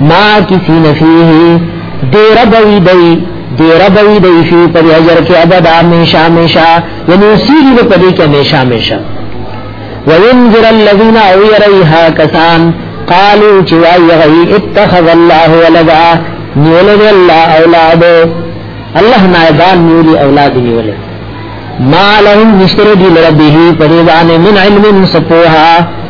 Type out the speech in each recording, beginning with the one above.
ما کسی نفیه دیر بوی دی دیر بوی دی فی پر حجر کی عبد آمیشا میشا یعنی اسی دی دی پدی کی میشا میشا وینذر اللذین او یریها کسان قالو چوائی غی اتخذ اللہ ولدا نیولد اللہ اولاد اللہ نائبان نیولی اولاد نیولی ما لهم نشتر دی لربیه پریبان من علم سپوها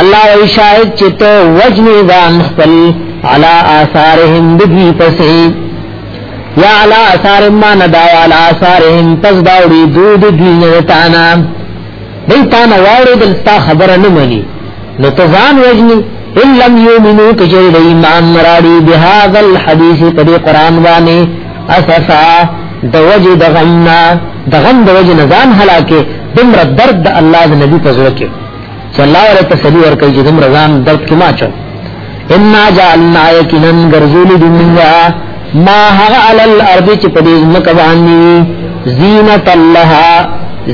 الله وی شاید چې ته وجنی ځان خپل علا آثارهم دبی پسې یا علا آثار ما ندا علا آثارهم پس داوړي دود دوی نه تانا دې تانا واړې دلتا خبره نه مني نو ته ځان وجنی ان لم یؤمنو کجری د ایمان مراری بهذا الحديث قد قران باندې اسفا د وجه د غمنا د غم د وجه نه ځان هلاکه دمر درد الله د نبی په زړه کې چې الله ولې تسلی ورکړي چې دومره ځان درد کې ما چو ان جعلنا یقینا غرزول دنیا ما هغه علی الارض چې په دې مکه باندې زینت الله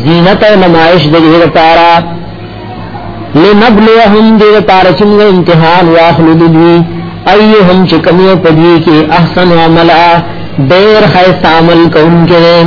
زینت نمائش د دې لپاره لنبلوهم دې لپاره چې موږ امتحان واخلو دوی ایهم چې کمیو په دې کې احسن عملا ډېر خیر عمل کوونکې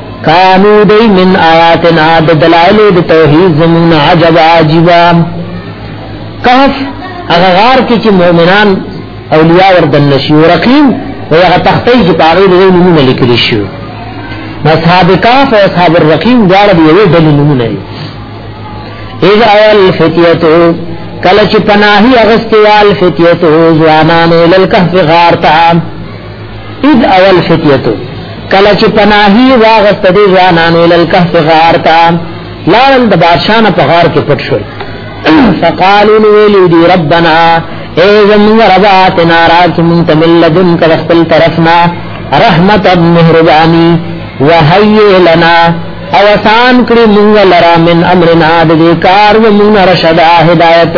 کانو دی من آیاتنا د دلائل د توحید زمون عجب عجبا کهف هغه غار کې چې مؤمنان اولیاء وردن نشي ورقیم او هغه تختې چې پاره د نمونه لیکل شي اصحاب کهف او اصحاب الرقیم دواړه دی یو ډول نمونه دي اذ اول فتیتو کله چې پناهي اغستیال فتیتو ځوانان ال کهف غار ته اذ اول فتیتو کله چې پناهي واغست دي ځوانانو ال الكهف غار تا لارل د بادشاہ په غار کې پټ شول فقالوا ویلی دی ربنا اے زمون رباتنا راک من تملدن کا خپل طرفنا رحمت مهربانی وحی لنا او آسان کړی مونږ لرا من امرنا د کار مونږ رشدا هدایت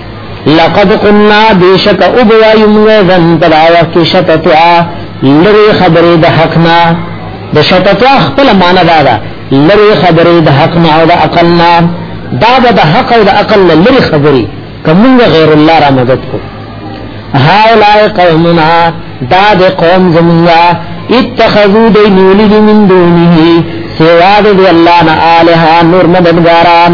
لقد قلنا بیشک او بوایو موږ ځن پر آیا کې شتتوا لری خبرې د حق نه د شتتوا خپل معنا دا ده لری خبرې د حق نه او د عقل نه دا به د حق او د عقل نه لری خبرې کومه غیر الله را مدد کو هاولای قومنا دا د قوم زمونږه اتخذو دی نیولی دی من دونه سوا دی اللہ نا آلہا نور مددگاران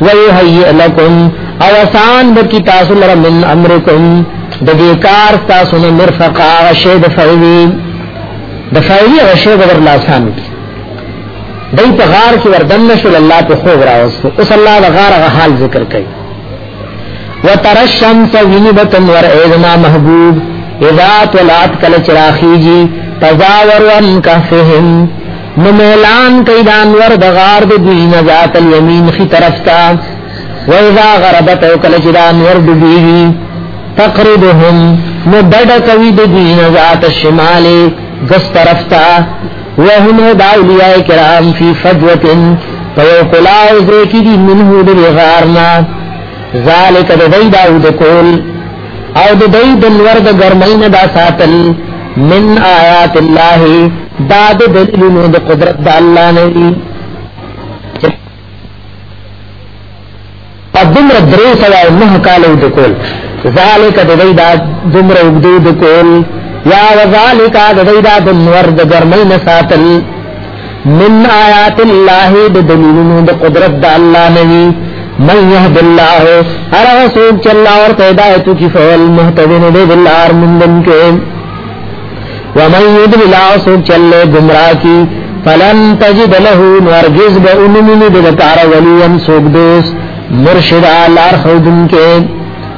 ويهيئ لكم او آسان بکی تاسو لرا من امرکم د دې کار تاسو نه مرفقا غشه د فعلی د فعلی غشه بدر لا آسان کی دای په غار کې وردن نشول الله په خوب راوستو اوس الله د غار غ حال ذکر کوي وتر الشمس وینبتن ور ایزما محبوب اذا طلعت کل چراخیجی تزاورون کهفهم نو ميلان کوي د انور د غار د دوی نه ذات اليمين خي طرف ته وإذا غربت او کله چې د انور ډوبېږي تقربهم نو ډډ کوي د دوی نه ذات الشمال ګس طرف ته وهم د اولیاء کرام فی فجوه فیو کلاو ذکی دی منه د غارنا ذالک د دیدا او د کول او د دې د لور د ګرمۍ نه دا ساتل من آیات الله دا د دلیلونو د قدرت د الله نه دي په دمر درې سوه نه کالو د کول ذالک د دې دا دمر وګدو د کول یا وذالک د دې دا د لور د ګرمۍ نه ساتل من آیات الله د دلیلونو د قدرت د الله نوی من یهد الله هر رسول چې الله ورته هدایت کی فول مهتدین دی بالار من دن کې ومن یدل لا سوچ چلے گمراہ کی فلن تجد له نرجز به انمنی د کار ولیم سوګ دوست مرشد آلار خودن کې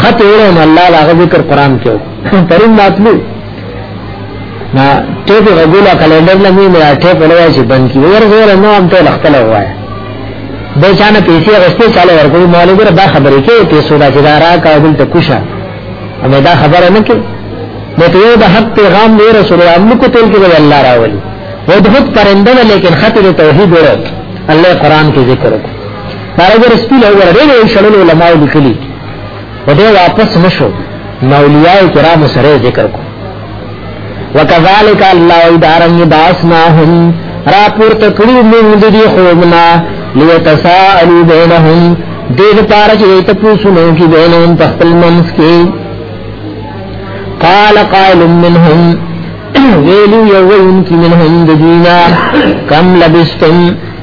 خط وړم الله لا ذکر قران کې پرون ماتلو نا ته په غولا کلندر نه مې نه ته په لوي چې بند کی ور زور نه هم ته لختل وای د چانه پیسې غوښته چاله ورکوي مولوی ګره دا خبرې کې پیسو دا چې دا را کا دل ته کوشه اما دا خبره نه کې نو ته یو د حق پیغام دی رسول الله موږ کو تل کې الله راولي و د خود پرنده لیکن خط توحید ورک الله قران کې ذکر وکړه سارا ګر سپیل او ور ډېر شړل علماء لیکلي و دې واپس نشو نولیاء کرام سره ذکر کو وکذالک الله ادارن باسناهم را پور تکړو موږ دې خوبنا لیتساءلوا بینهم دې لپاره چې ته پوښتنه کی بینهم په خپل منځ کې قال قائل منهم ویلو یو وین کی منهم دجینا کم لبستم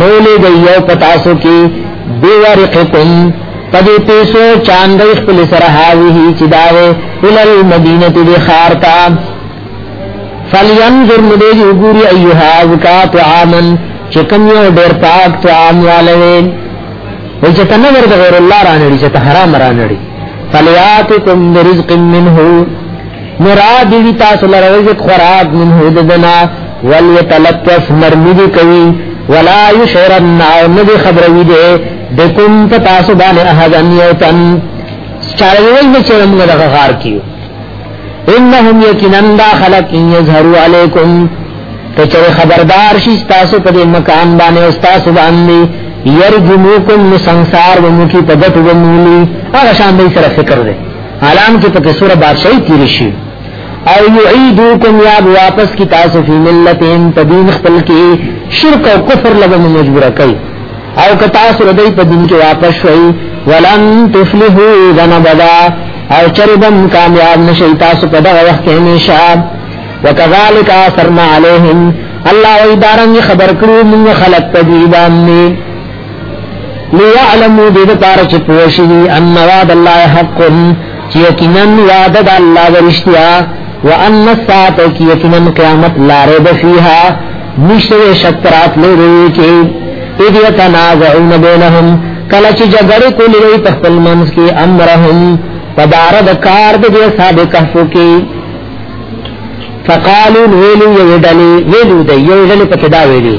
نولې د یو پتاسو کې بیورقکم پدې پیسو چاندې خپل سره هاوی چې داوه ال المدینه دې خار تا فلینظر مدې وګوري ایها وکا طعامن چې کوم یو ډېر پاک طعام والے وي چې تنه ورته غیر الله رانړي چې حرام رانړي فلیاتکم برزق منه مرا دیوی تاسو لرزق خراب من حددنا ولیتلطف نرمی دی کوي ولا یشعرن او ندی خبروی دی بکم تاسو باندې احدن یوتن چاروی نه چې موږ دغه غار کیو انهم یقینا داخلك یظهروا علیکم کچر خبردار شي تاسو په دې مکان باندې او تاسو باندې یرجموکم سنسار ومکی پدت ومولی هغه شان دې سره فکر دی حالان کې پکې سوره بادشاہي تیر شي او یعیدوکم یا واپس کی تاسو فی ملتهم تدین خپل کې شرک او کفر لږه مجبور کوي او که تاسو ردی په دین کې واپس شئ ولن تفلحوا اذا بدا او چربم کامیاب نشئ تاسو په دغه وخت کې همیشه وکذالک اثرنا علیهم الله ایدارن خبر کړو موږ خلق تدیبان نه ليعلموا دې لپاره چې پوه شي ان وعد الله حق چې یقینا وعده د الله ورشتیا وان الساعه کې یقینا قیامت لا ريب فيها نشته شکرات لري کې اذ يتنازعون بينهم کله چې جګړه کولی وي په خپل منځ کې امرهم پدار د کار د دې صاحب کهف کې فقالوا ویلو یو ډلې ویلو د یو ډلې په کدا ویلي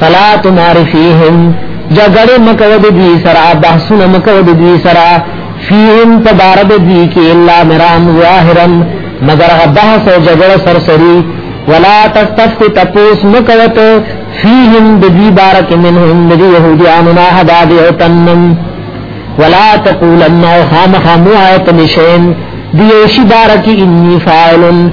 فلا تمار فیهم جګړه مکو د دوی سره بحثونه مکو د دوی سره فیهم تبارد دوی کې الا مرام ظاهرا مگر بحث او جګړه سرسری ولا تستفت تپوس مکوت فیهم د دوی بارک منهم د یهودیانو نه حداد او تنم ولا تقولن خامخمو آیت نشین دیوشی بارکی انی فاعلن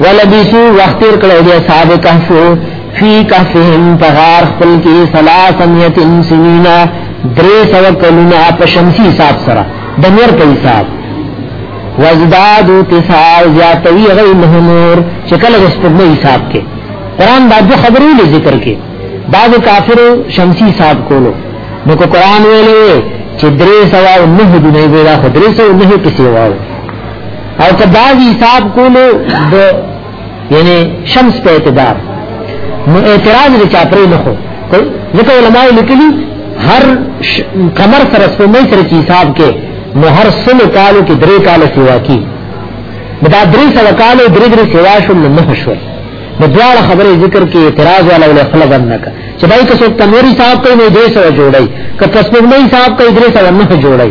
ولبیتو وقت تیر کړی دی اصحاب کهف فی کهفهم پغار خپل کې سلاسمیت سنینا درې سو کلونه په شمسی حساب سره د نور په حساب وزدادو تسعا زیاتوی غی مهنور چکل غسپرنو حساب کې قرآن دا دو خبرو لی ذکر کې بعض کافر شمسی حساب کولو نو که قرآن ویلو چې درې سوا او نه دنیا ویلا خو درې سوا او نه پسې واو او که دا حساب کولو د یعنی شمس په اعتبار نو اعتراض د چاپرې نه خو ځکه علماء لیکلي هر قمر سره سپومې سره چې حساب کې نو هر سلو کالو کې درې کال سیوا کی دا درې سلو کالو درې درې سیوا شو نه شو د دواړه خبرې ذکر کې اعتراض والا ولې خلک نه کا چې دای که څوک تنوري صاحب کوي نو دې سره جوړي که تسبیح نه صاحب کوي درې سره نه جوړي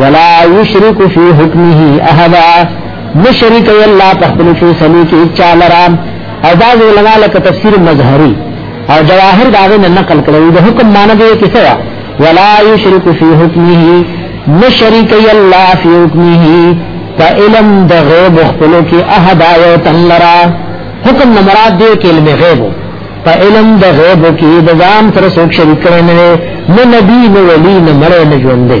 ولا یشرک فی حکمه احدا مشرک الله تخلو فی سنی کی اچا لرام او بعض علماء لکه تفسیر مظهری او جواهر داغه نه نقل کړو د حکم معنی دی کې سوا ولا یشرک فی حکمه مشرک الله فی حکمه فعلم د غیب خپلو کې احد او تنرا حکم نه مراد دی کې علم غیب فعلم د غیب کې د ځان سره څوک شریک کړي نه نه نبی نه ولی نه مړ نه ژوند دی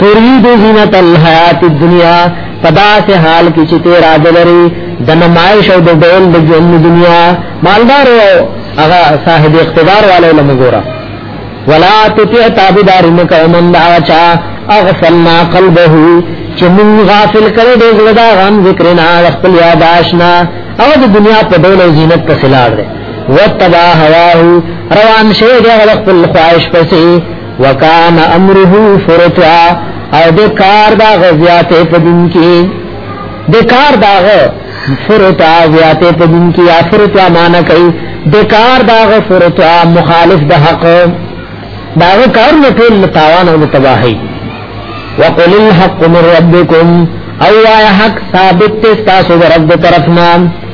تريد زینت الحیات الدنیا پدا سے حال کی چې تیر اجلری د نمایش او د ډول د ژوند دنیا مالدار او هغه صاحب اقتدار والے لمګورا ولا تطع تابدار مکمن داچا اغفلنا قلبه چې مون غافل کړي د زړه غم ذکر نه خپل یاد آشنا او د دنیا په ډول زینت په خلاف ده وتبا هواه روان شه د خپل خواهش پسې وکان امره فرطا او د کار دا غزیات په دین کې د کار دا فرطا زیات په دین کې افرطا معنا کوي د کار دا فرطا مخالف د حق دا کار نه ټول تاوان او تباہی وقل الحق من ربکم او یا حق ثابت تاسو رب طرفنا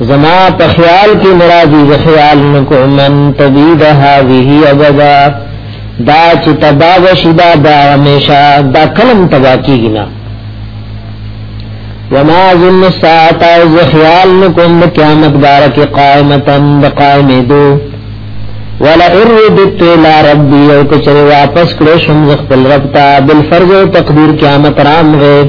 زما په خیال کې مرادی ز خیال نکو من تبید هذه ابدا دا چې تبا وشدا دا همیشه دا کلم تبا کیږي نه وما ظن الساعه ز خیال نکو د قیامت بار کې قائمتن بقائم دو ولا اردت الى ربي او کچره واپس کړو شم خپل رب ته بل فرض تقدیر قیامت رام غه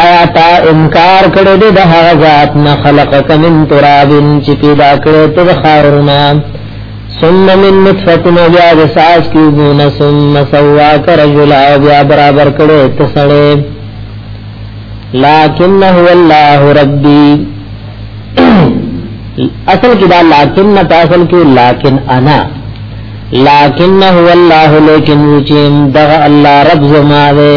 آیا تا انکار کړی دی د هغه ذات نه خلقک من تراب چې پیدا کړی ته د خاورنا ثم من نطفه بیا د ساس کیونه ثم سواک رجلا بیا برابر کړی ته سړی لكن هو الله ربي اصل کې دا لكن نه اصل کې لكن انا لكن هو الله لیکن چې دغه الله رب زما دی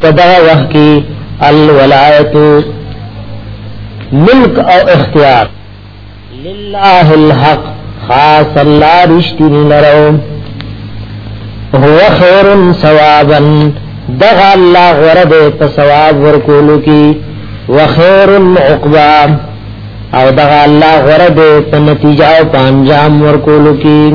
په دا وخت کې الولایت ملک او اختیار لله الحق خاص الله رشتنی لرو هو خیر ثوابا دغه الله غره دې په ثواب ورکولو کې وخیر عقبا او دغه الله غره دې په نتیجه او په انجام ورکولو کې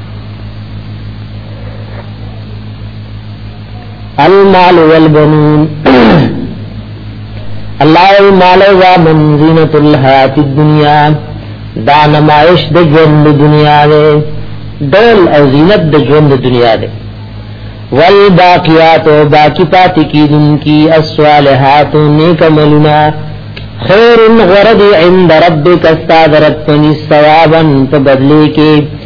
المال والبنون الله المال و من زینت الحیات الدنیا دا نمائش د ژوند دنیا دی دل او زینت د ژوند دنیا دی والباقیات و باقی پاتی کی دن کی الصالحات نیک ملنا خیر غرد عند ربک استاد رب پنی ثوابا په بدلی کې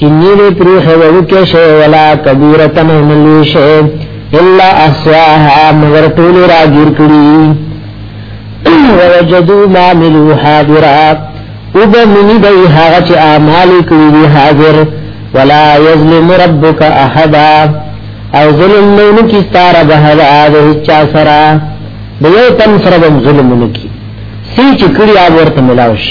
چنی دې پریخه وکه شی ولا کبیرتن ملوی شی الا احساها مگر ټول راګیر کړی ووجدوا ما عملوا حاضرا وب منی دی هغه چې اعمال کړی حاضر ولا یظلم ربک احد او ظلم نه کی ستار به هغه چا سرا دیو تن سره ظلم نه کی سی چې کړی هغه ورته ملاوي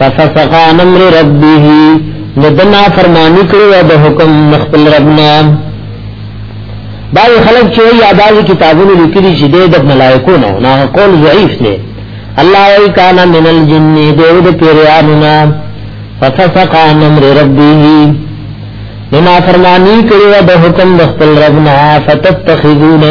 ففسق عن امر ربه ندنا فرمانی کړو د حکم مخبل ربنا دا خلک چې یاداز کتابونو لیکلي چې د ملائکو نه نه قول ضعیف دی الله ای کان من الجن دیو د پیرانونا ففسق عن امر ربه ندنا فرمانی کړو د حکم مخبل ربنا فتتخذونه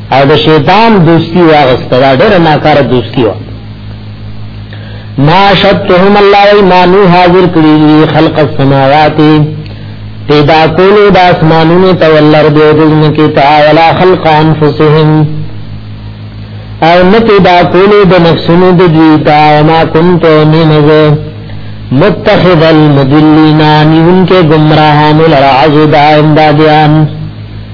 او د شیطان دوستی واغسته دا ډېر ناکاره دوستی و ما شتهم الله ایمانو حاضر کړی خلق السماوات پیدا کولو د اسمانونو ته ولر دی دنه کې تعالی خلق انفسهم او نه پیدا کولو د نفسونو د دوی تا ما كنت من متخذ المدلین نیون کې گمراهان لرعز دا امدادیان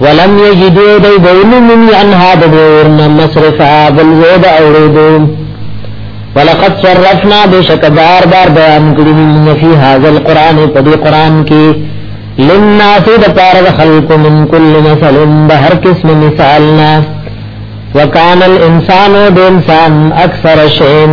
ولم یجدو دی بولو منی انها دورنا مصرفا بل زید اوریدو ولقد صرفنا بشک بار بار بیان کړی من فی هذا القران په دې قران کې للناس د پاره خلق من کل مثل د هر قسم مثالنا وکانل انسانو د انسان اکثر شین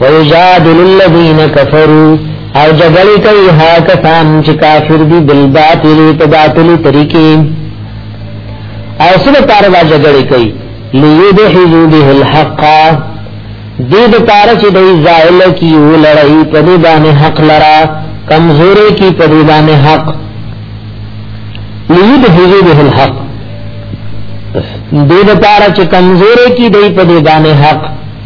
ويجادل الذين كفروا او جګړې کوي ها کسان چې کافر دي بل باطل په باطل طریقې او سره پار دا جګړې کوي ليدحزوا به الحق دې د پار چې دوی زائل کی ولړی په دې باندې حق لرا کمزوري کی په دې باندې حق ليدحزوا به الحق دې د پار چې کمزوري کی دوی په دې باندې حق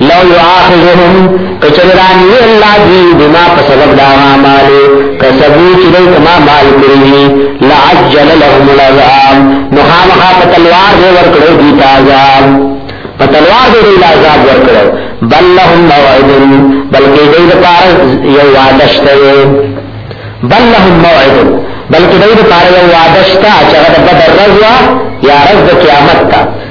لو يعاخذهم کچرانی الله دی بما فسبب دا مالو کسبو چې دوی کما مال کړی لعجل لهم العذاب نو خامخا په تلوار دی ورکړو دی عذاب په تلوار دی دی عذاب ورکړو بل لهم موعد بلکې دوی لپاره یو وعده شته بل لهم موعد بلکې دوی لپاره یو وعده شته چې هغه د بدر رضوا یا رز قیامت ته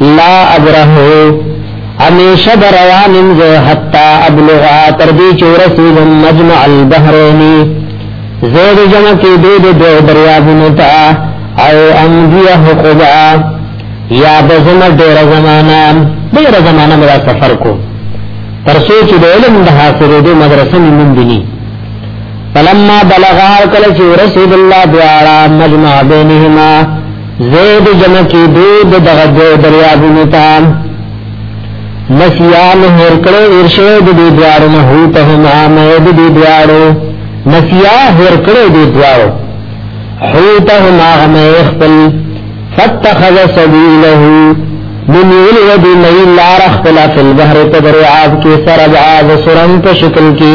لا ابرهو همیشه بروانم زه حتا ابلغا تر دې چې ورسېږم مجمع البحرینی زید جمع کې دې د دوه دریابونو ته او امضیه حقوبا یا بزم ډېر زمانہ ډېر زمانہ مې سفر کو تر څو چې د علم د حاصلې د مدرسې مونږ دي فلما بلغا کله چې رسول الله دواړه مجمع بینهما زید جمع کی دود دغه دو دریابونو تا نسیان هر کړو ارشد دی دوارو نه هو ته ما مې دی دوارو نسیا هر کړو دی دوارو هو ته ما مې خپل فتخذ سبیله من یلی و دی مئی لار اخپلا فی البحر تدریاب کی سرب آز سرن پا شکل کی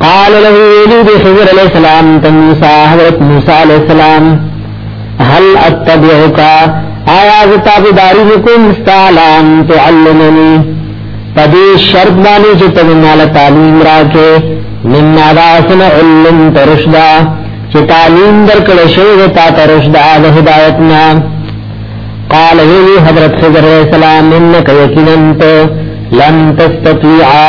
قال له ویلی دی خضر علیہ السلام تن موسیٰ حضرت موسیٰ علیہ السلام هل اتبعوکا آیا زتابی داری حکم استعلام تعلمنی پدی شرط بانی چی تمنال تعلیم راکے مما داسن علم ترشدا چی تعلیم در کلشو تا ترشدا لہدایتنا قال ویلی حضرت خضر علیہ السلام انکا یکننت لن تستطیعا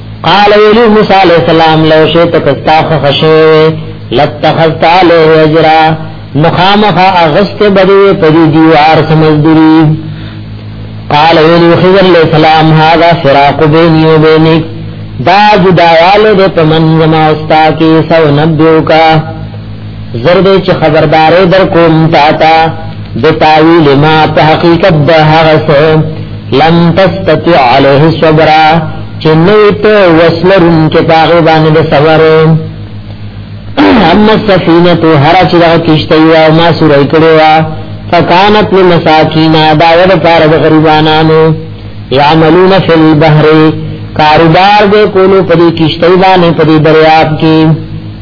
قال ویلی موسی علیہ السلام لو شیت کستاخ خشوی لتخذت علیه اجرا مخامخا اغست بدی پدی دیوار سمزدری قال ویلی خضر علیہ السلام هذا فراق بینی و بینک دا جدایال دے پمن زما استا کی سو نبیو کا زرد چې خبردارې در کوم تا تا د تاویل ما په حقیقت د هغه څه لم تستطيع عليه صبر چې نو ته وسلرون کې پاغه باندې د صبر اما سفینه تو هر چې دا کیشته یو ما سورې کړو وا فکانت للمساکین دا ور پار د غریبانانو یعملون فی البحر کاروبار دې کولو په دې کیشته باندې په دې دریاب کې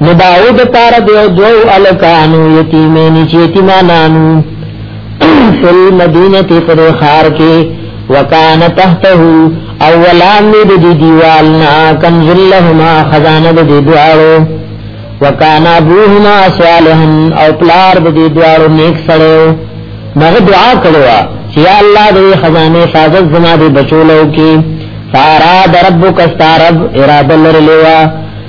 نو داود پار دیو دو الکانو یتیمینی چی یتیمانانو فی المدینه پر خار کې وکان تحته او ولامد دی دیوالنا کنز لهما خزانه دی دوارو وکان ابوهما صالحا او پلار دی دوارو نیک سره مغه دعا کړو چې یا الله دې خزانه حفاظت زما دې بچولو کې فاراد ربک استرب اراده لرلوا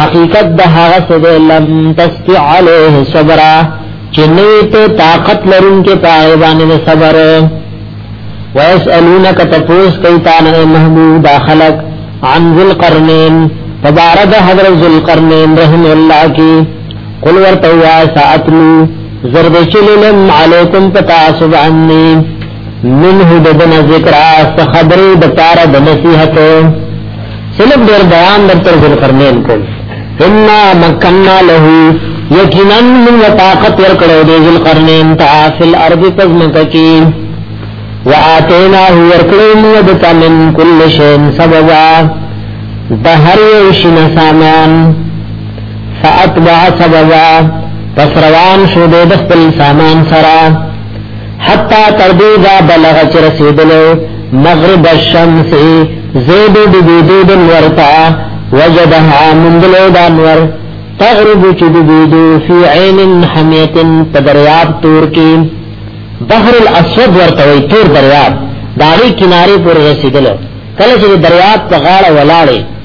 حقیقت د هغه څه دی لم تستع علیه صبر چې نه ته طاقت لرونکې پای باندې صبر ويسالونک تپوس کوي تا نه محمود خلق عن ذل قرنین تبارد حضرت ذل قرنین رحم الله کی قل ورتوا ساتلو زرد چللم علیکم پتا سبحانی منه د دن ذکر آس خبری د پار د نصیحت سلب دیر بیان در تر ذل قرنین کو انا مکننا له یقینا من طاقت ور کړو د ذل قرنین تا فل ارض تزمک کی واتینا هو ور کړو موږ د تمن کل شین سببا د هر یو شین سامان فاتبع سببا پس روان شو د خپل سامان سره حتا تر دې دا بلغ چې رسیدلو مغرب الشمس زید د دې د ورتا وجدها من دلو د انور تغرب چې د دې فی عین حمیت په دریاب تور کې بحر الاسود ورته وي تور دریاب داغي کنارې پر رسیدلو کله چې دریاب په غاړه ولاړې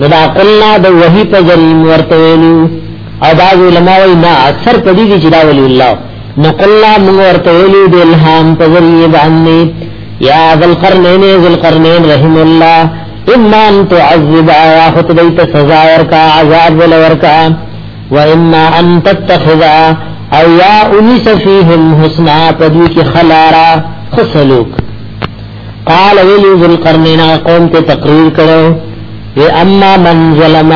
نو دا قلنا د وحی په ذریعہ ورته ویلو او دا علماء وی نه اکثر په دې چې دا ولی الله نو قلنا موږ ورته ویلو د الهام په ذریعہ باندې یا ذل قرنین ذل قرنین رحم الله اما ان تعذب یا خط دیت سزا ورکا عذاب ول ورکا و اما ان تتخذ او یا انس فیهم حسنا پدوی کی خلارا خسلوک قال ویلی ذل قرنین قوم ته تقریر کړو و اما من ظلم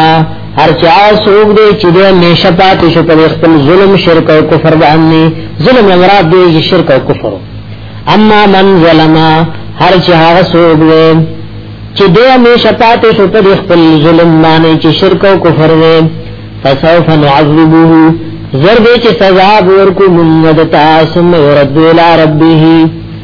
هر چا سوق دې چې دې نشه پاتې شو په خپل ظلم شرک او کفر باندې ظلم مراد دې شرک او کفر اما من ظلم هر چا هغه سوق دې چې دې نشه پاتې شو په خپل ظلم باندې چې شرک او کفر دې فسوف نعذبه زر دې چې سزا ورکو موږ د تاسو مې ورد ویلا ربه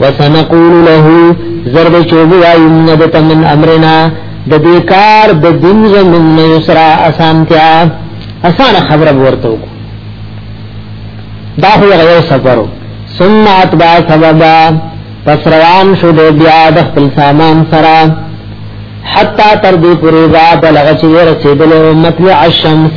وسنقول له ضرب چوب وایون دت من امرنا د دې کار د دین زمون نه یسرا اسانتیا اسانه خبره ورته وکړو دا خو یو سفرو ثم اتبع سببا پس روان شو د بیا د خپل سامان سره حتا تر دې پورې را بلغ چې رسیدلو مطلع الشمس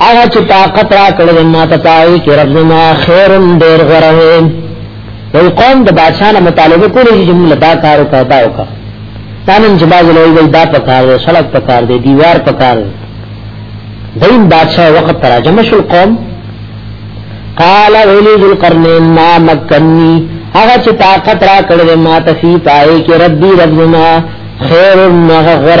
هغه چې طاقت را کړل ما ته پای کې رب ما خیر ډیر غره یو قوم د بادشاہ نه مطالبه کولی چې موږ دا کار وکړ دا وکړ تانن چې باز لوی وي دا پکار دی سړک پکار دی دیوار پکار دی دین بادشاہ وخت تراجم شو قوم قال ویلی ذل قرنین ما مکنی هغه چې طاقت را کړل ما ته سی پای کې ربي رب ما خیر مغفر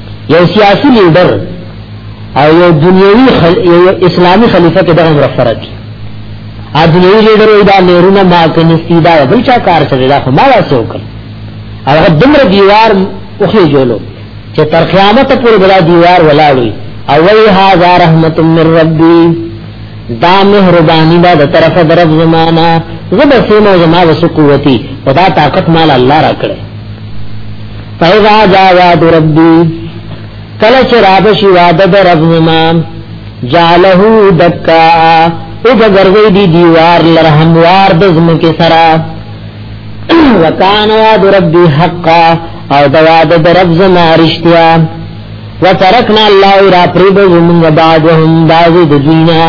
یو سیاسی لیډر او یو دنیوی خل... یو اسلامی خلیفه کې دغه مرفرت دي ا دنیوی لیډر وی دا نهرونه ما کنيستی دا بل چا کار څه دا خو ما واسه وکړ هغه دمر دیوار اوخه جوړو چې تر قیامت پورې بلا دیوار ولاړوي او وی هاذا رحمت من ربي دا مهرباني دا د طرف درب زمانہ زبسینو زما وسو قوتي خدا طاقت مال الله را کړی فاذا جاء وعد ربي کله چې رابشي وعده د رب زما جعله دکا او بغرزی دی دیوار لرحموار د زمکه سرا وکان وعد ربي حقا او د وعده د رب زما رښتیا وترکنا الله را پرید زمون بعدهم بعض د دنیا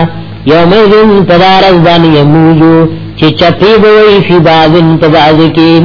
یومئذن تدارز دانی یموجو چی چپی بوئی فی بعضن تبعض کیم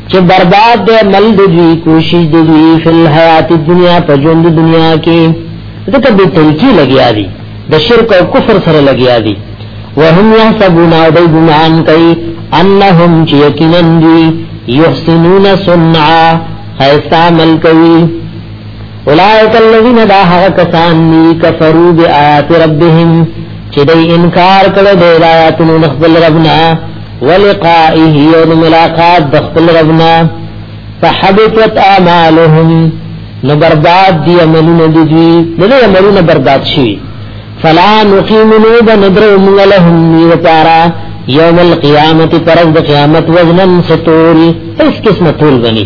چې برباد دی مل دی کوشش دی فی الحیات الدنیا په ژوند دنیا کې ځکه به تلکی لګیا دی د شرک او کفر سره لګیا دی وهم یحسبون او دی ګمان کوي انهم چې یقینا دی یحسنون صنعا خیستا مل کوي اولائک الذین دا هغه کسان نی کفرو بی آیات ربهم چې دای انکار کړو د آیاتونو خپل ربنا ولقائه یوم ملاقات د خپل ربنا فحبطت اعمالهم نو برباد دی عملونه دی دوی دغه عملونه برباد شي فلا نقیم لو بندرو موږ لهم نیر پارا یوم القیامت پرز د قیامت وزنن ستوری اس قسمه تول بنی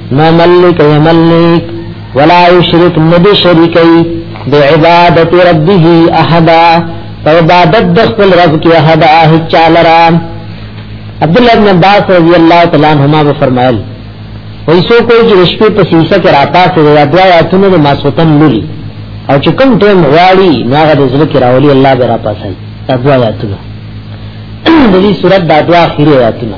ما ملک یا ملک ولا یشرک ندی شریکی بعبادت ربه احدا په عبادت د خپل رب کې احد اه چالرا عبد الله بن عباس رضی الله تعالی عنهما به فرمایل وای سو کوئی چې شپې په سیسه کې راپا سره یا دوا یا تونه د ماسوتن لولي او چې کوم ټیم غواړي ناغه د زړه کې راولي الله به راپا سره دوا یا تونه د دې صورت د دوا اخیری یا تونه